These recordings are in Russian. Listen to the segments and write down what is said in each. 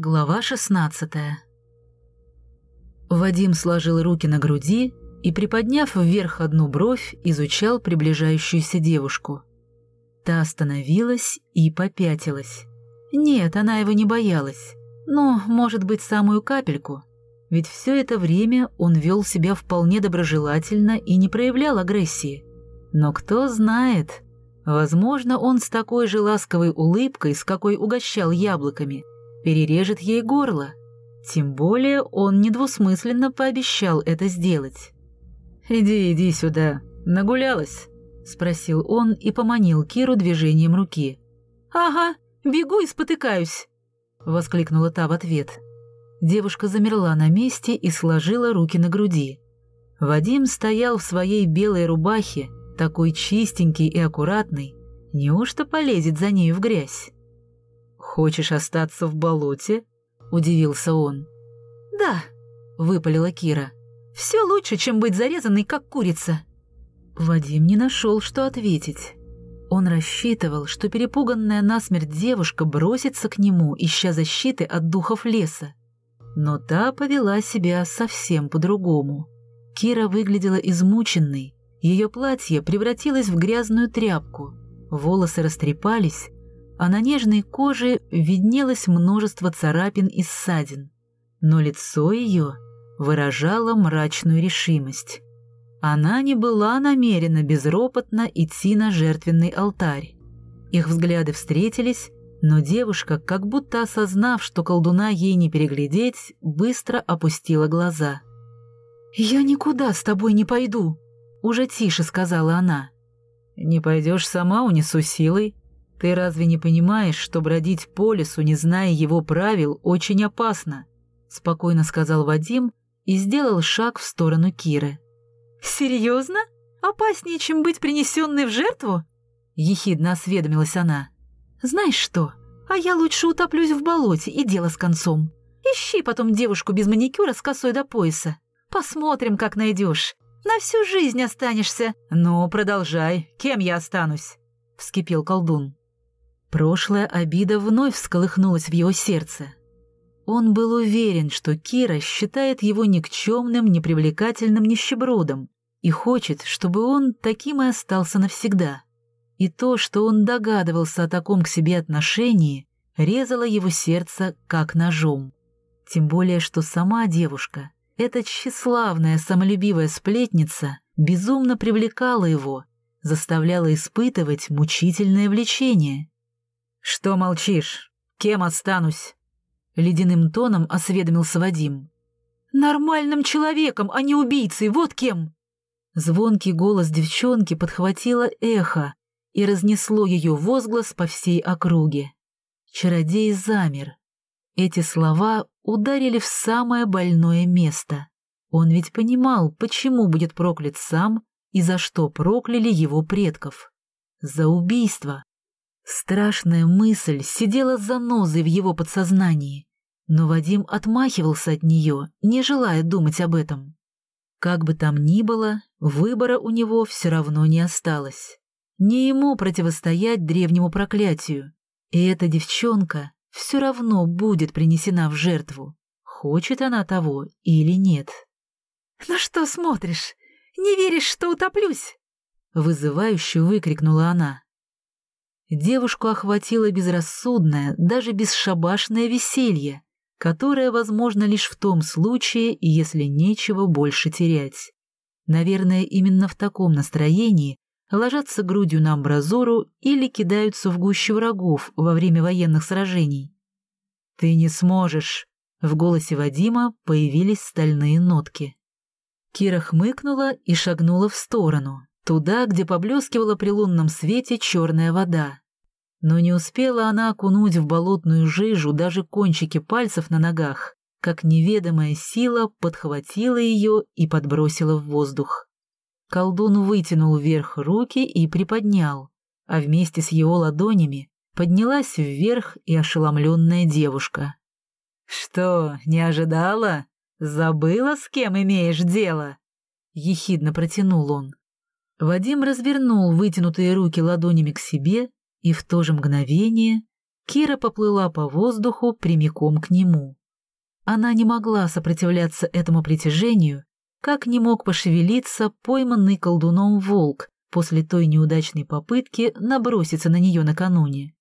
Глава 16 Вадим сложил руки на груди и, приподняв вверх одну бровь, изучал приближающуюся девушку. Та остановилась и попятилась. Нет, она его не боялась. Ну, может быть, самую капельку. Ведь все это время он вел себя вполне доброжелательно и не проявлял агрессии. Но кто знает, возможно, он с такой же ласковой улыбкой, с какой угощал яблоками, перережет ей горло. Тем более он недвусмысленно пообещал это сделать. «Иди, иди сюда, нагулялась?» — спросил он и поманил Киру движением руки. «Ага, бегу и спотыкаюсь!» — воскликнула та в ответ. Девушка замерла на месте и сложила руки на груди. Вадим стоял в своей белой рубахе, такой чистенький и аккуратный. Неужто полезет за нею в грязь? «Хочешь остаться в болоте?» — удивился он. «Да», — выпалила Кира. «Все лучше, чем быть зарезанной, как курица». Вадим не нашел, что ответить. Он рассчитывал, что перепуганная насмерть девушка бросится к нему, ища защиты от духов леса. Но та повела себя совсем по-другому. Кира выглядела измученной, ее платье превратилось в грязную тряпку, волосы растрепались, а на нежной коже виднелось множество царапин и ссадин. Но лицо ее выражало мрачную решимость. Она не была намерена безропотно идти на жертвенный алтарь. Их взгляды встретились, но девушка, как будто осознав, что колдуна ей не переглядеть, быстро опустила глаза. «Я никуда с тобой не пойду», — уже тише сказала она. «Не пойдешь сама, унесу силой», ты разве не понимаешь, что бродить по лесу, не зная его правил, очень опасно?» Спокойно сказал Вадим и сделал шаг в сторону Киры. «Серьезно? Опаснее, чем быть принесенной в жертву?» Ехидно осведомилась она. «Знаешь что, а я лучше утоплюсь в болоте, и дело с концом. Ищи потом девушку без маникюра с косой до пояса. Посмотрим, как найдешь. На всю жизнь останешься». «Ну, продолжай. Кем я останусь?» — вскипел колдун. Прошлая обида вновь всколыхнулась в его сердце. Он был уверен, что Кира считает его никчемным, непривлекательным нищебродом и хочет, чтобы он таким и остался навсегда. И то, что он догадывался о таком к себе отношении, резало его сердце как ножом. Тем более, что сама девушка, эта тщеславная, самолюбивая сплетница, безумно привлекала его, заставляла испытывать мучительное влечение. «Что молчишь? Кем останусь?» Ледяным тоном осведомился Вадим. «Нормальным человеком, а не убийцей, вот кем!» Звонкий голос девчонки подхватило эхо и разнесло ее возглас по всей округе. Чародей замер. Эти слова ударили в самое больное место. Он ведь понимал, почему будет проклят сам и за что прокляли его предков. За убийство. Страшная мысль сидела занозой в его подсознании, но Вадим отмахивался от нее, не желая думать об этом. Как бы там ни было, выбора у него все равно не осталось. Не ему противостоять древнему проклятию, и эта девчонка все равно будет принесена в жертву, хочет она того или нет. «На что смотришь? Не веришь, что утоплюсь?» Вызывающе выкрикнула она. Девушку охватило безрассудное, даже бесшабашное веселье, которое возможно лишь в том случае, если нечего больше терять. Наверное, именно в таком настроении ложатся грудью на амбразуру или кидаются в гущу врагов во время военных сражений. «Ты не сможешь!» В голосе Вадима появились стальные нотки. Кира хмыкнула и шагнула в сторону, туда, где поблескивала при лунном свете черная вода. Но не успела она окунуть в болотную жижу даже кончики пальцев на ногах, как неведомая сила подхватила ее и подбросила в воздух. Колдун вытянул вверх руки и приподнял, а вместе с его ладонями поднялась вверх и ошеломленная девушка. «Что, не ожидала? Забыла, с кем имеешь дело?» — ехидно протянул он. Вадим развернул вытянутые руки ладонями к себе, и в то же мгновение Кира поплыла по воздуху прямиком к нему. Она не могла сопротивляться этому притяжению, как не мог пошевелиться пойманный колдуном волк после той неудачной попытки наброситься на нее накануне.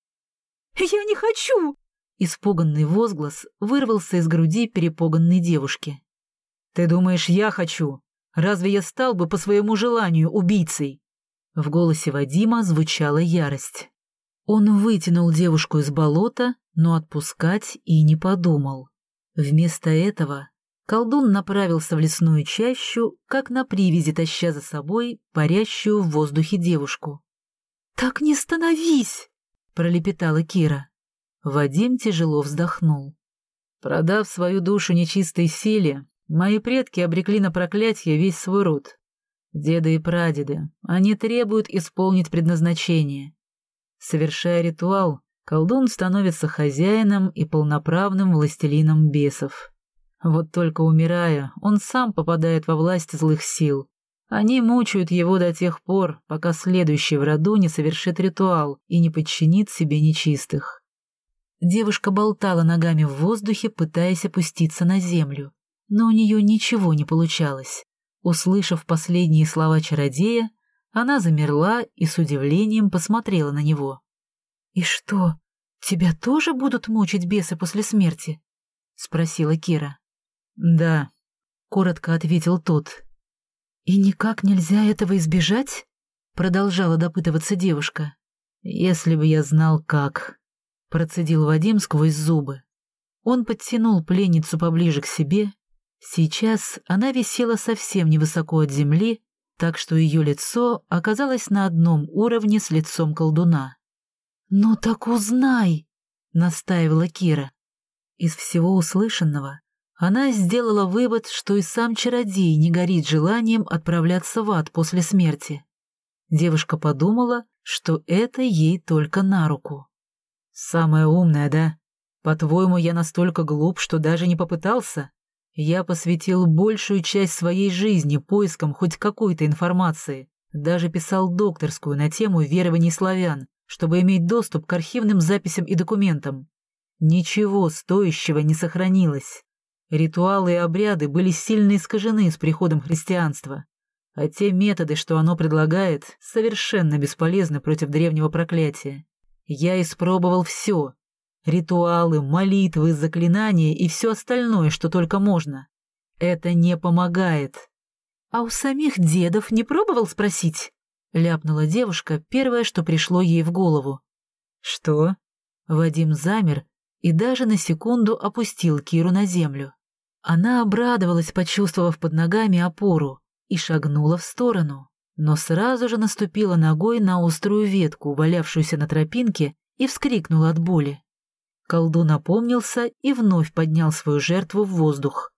«Я не хочу!» Испуганный возглас вырвался из груди перепуганной девушки. «Ты думаешь, я хочу? Разве я стал бы по своему желанию убийцей?» В голосе Вадима звучала ярость. Он вытянул девушку из болота, но отпускать и не подумал. Вместо этого колдун направился в лесную чащу, как на привязи таща за собой парящую в воздухе девушку. «Так не становись!» — пролепетала Кира. Вадим тяжело вздохнул. Продав свою душу нечистой силе, мои предки обрекли на проклятие весь свой род. Деды и прадеды, они требуют исполнить предназначение. Совершая ритуал, колдун становится хозяином и полноправным властелином бесов. Вот только умирая, он сам попадает во власть злых сил. Они мучают его до тех пор, пока следующий в роду не совершит ритуал и не подчинит себе нечистых. Девушка болтала ногами в воздухе, пытаясь опуститься на землю, но у нее ничего не получалось. Услышав последние слова чародея, она замерла и с удивлением посмотрела на него. «И что, тебя тоже будут мучить бесы после смерти?» — спросила Кира. «Да», — коротко ответил тот. «И никак нельзя этого избежать?» — продолжала допытываться девушка. «Если бы я знал, как», — процедил Вадим сквозь зубы. Он подтянул пленницу поближе к себе. Сейчас она висела совсем невысоко от земли, так что ее лицо оказалось на одном уровне с лицом колдуна. «Ну так узнай!» — настаивала Кира. Из всего услышанного она сделала вывод, что и сам чародей не горит желанием отправляться в ад после смерти. Девушка подумала, что это ей только на руку. «Самая умная, да? По-твоему, я настолько глуп, что даже не попытался?» Я посвятил большую часть своей жизни поискам хоть какой-то информации, даже писал докторскую на тему верований славян, чтобы иметь доступ к архивным записям и документам. Ничего стоящего не сохранилось. Ритуалы и обряды были сильно искажены с приходом христианства, а те методы, что оно предлагает, совершенно бесполезны против древнего проклятия. Я испробовал все, Ритуалы, молитвы, заклинания и все остальное, что только можно. Это не помогает. «А у самих дедов не пробовал спросить?» — ляпнула девушка, первое, что пришло ей в голову. «Что?» Вадим замер и даже на секунду опустил Киру на землю. Она обрадовалась, почувствовав под ногами опору, и шагнула в сторону, но сразу же наступила ногой на острую ветку, валявшуюся на тропинке, и вскрикнула от боли. Колдун опомнился и вновь поднял свою жертву в воздух.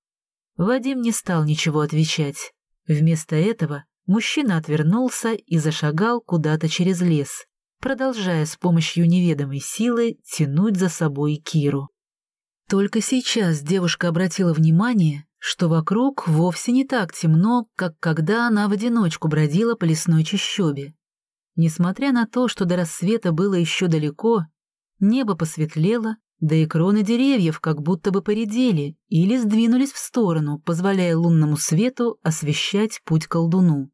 Вадим не стал ничего отвечать. Вместо этого мужчина отвернулся и зашагал куда-то через лес, продолжая с помощью неведомой силы тянуть за собой Киру. Только сейчас девушка обратила внимание, что вокруг вовсе не так темно, как когда она в одиночку бродила по лесной чащобе. Несмотря на то, что до рассвета было еще далеко, Небо посветлело, да и кроны деревьев как будто бы поредели или сдвинулись в сторону, позволяя лунному свету освещать путь колдуну.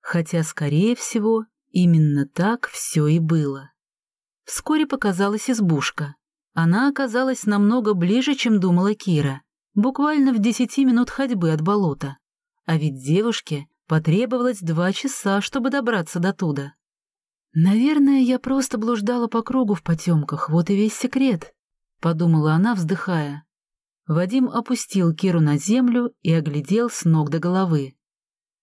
Хотя, скорее всего, именно так все и было. Вскоре показалась избушка. Она оказалась намного ближе, чем думала Кира, буквально в десяти минут ходьбы от болота. А ведь девушке потребовалось два часа, чтобы добраться до туда. «Наверное, я просто блуждала по кругу в потемках, вот и весь секрет», — подумала она, вздыхая. Вадим опустил Киру на землю и оглядел с ног до головы.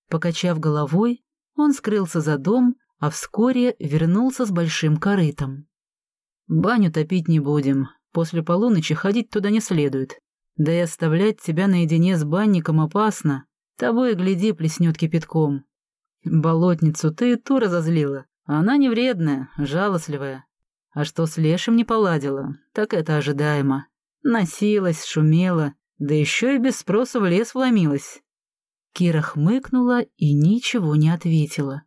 Покачав головой, он скрылся за дом, а вскоре вернулся с большим корытом. «Баню топить не будем, после полуночи ходить туда не следует. Да и оставлять тебя наедине с банником опасно, тобой, гляди, плеснет кипятком. Болотницу ты ту разозлила, она не вредная, жалостливая. А что с Лешим не поладила, так это ожидаемо. Носилась, шумела, да еще и без спроса в лес вломилась. Кира хмыкнула и ничего не ответила.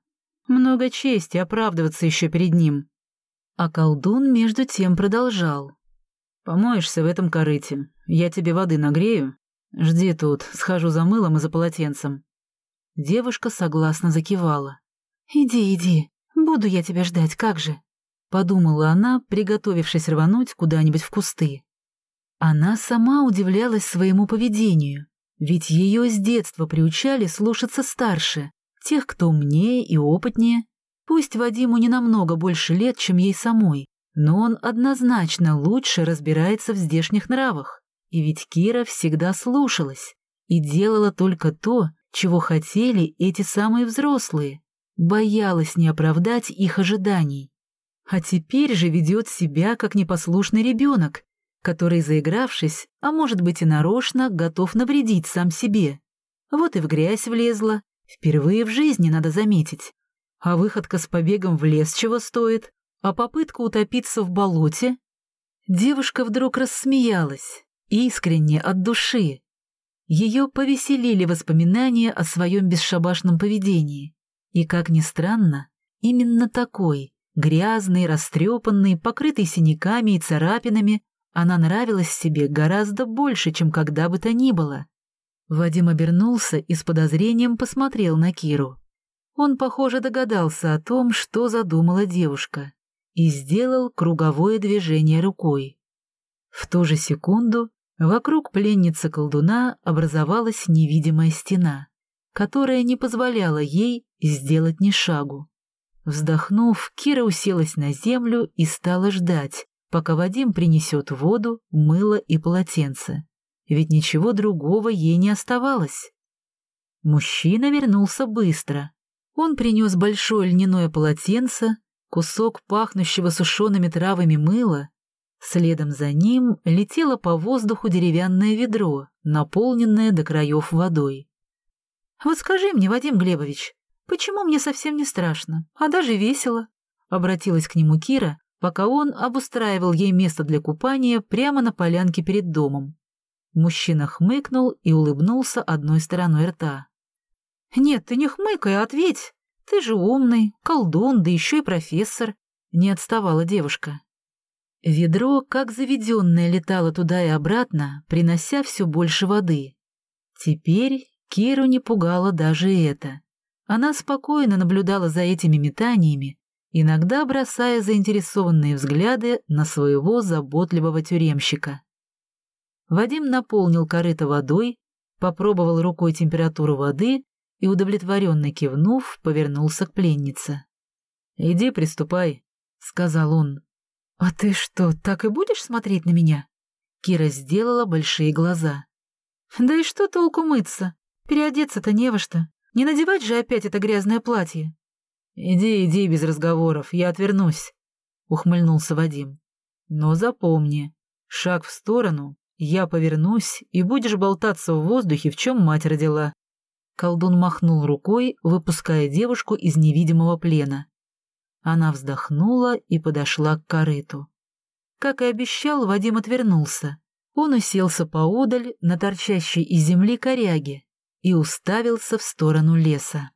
Много чести оправдываться еще перед ним. А колдун между тем продолжал. «Помоешься в этом корыте, я тебе воды нагрею. Жди тут, схожу за мылом и за полотенцем». Девушка согласно закивала. «Иди, иди, буду я тебя ждать, как же?» Подумала она, приготовившись рвануть куда-нибудь в кусты. Она сама удивлялась своему поведению, ведь ее с детства приучали слушаться старше, тех, кто умнее и опытнее. Пусть Вадиму не намного больше лет, чем ей самой, но он однозначно лучше разбирается в здешних нравах. И ведь Кира всегда слушалась и делала только то, чего хотели эти самые взрослые, боялась не оправдать их ожиданий. А теперь же ведет себя как непослушный ребенок, который, заигравшись, а может быть и нарочно, готов навредить сам себе. Вот и в грязь влезла, впервые в жизни, надо заметить. А выходка с побегом в лес чего стоит? А попытка утопиться в болоте? Девушка вдруг рассмеялась, искренне, от души. Ее повеселили воспоминания о своем бесшабашном поведении. И, как ни странно, именно такой, грязный, растрепанный, покрытый синяками и царапинами, она нравилась себе гораздо больше, чем когда бы то ни было. Вадим обернулся и с подозрением посмотрел на Киру. Он, похоже, догадался о том, что задумала девушка, и сделал круговое движение рукой. В ту же секунду вокруг пленницы колдуна образовалась невидимая стена, которая не позволяла ей сделать ни шагу. Вздохнув, Кира уселась на землю и стала ждать, пока Вадим принесет воду, мыло и полотенце. Ведь ничего другого ей не оставалось. Мужчина вернулся быстро. Он принес большое льняное полотенце, кусок пахнущего сушеными травами мыла. Следом за ним летело по воздуху деревянное ведро, наполненное до краев водой. «Вот скажи мне, Вадим Глебович, почему мне совсем не страшно, а даже весело?» Обратилась к нему Кира, пока он обустраивал ей место для купания прямо на полянке перед домом. Мужчина хмыкнул и улыбнулся одной стороной рта. «Нет, ты не хмыкай, а ответь. Ты же умный, колдун, да еще и профессор», — не отставала девушка. Ведро, как заведенное, летало туда и обратно, принося все больше воды. Теперь Киру не пугало даже это. Она спокойно наблюдала за этими метаниями, иногда бросая заинтересованные взгляды на своего заботливого тюремщика. Вадим наполнил корыто водой, попробовал рукой температуру воды и, удовлетворенно кивнув, повернулся к пленнице. «Иди, приступай», — сказал он. «А ты что, так и будешь смотреть на меня?» Кира сделала большие глаза. «Да и что толку мыться? Переодеться-то не во что. Не надевать же опять это грязное платье». «Иди, иди без разговоров, я отвернусь», — ухмыльнулся Вадим. «Но запомни, шаг в сторону, я повернусь, и будешь болтаться в воздухе, в чем мать родила». Колдун махнул рукой, выпуская девушку из невидимого плена. Она вздохнула и подошла к корыту. Как и обещал, Вадим отвернулся. Он уселся поодаль на торчащей из земли коряге и уставился в сторону леса.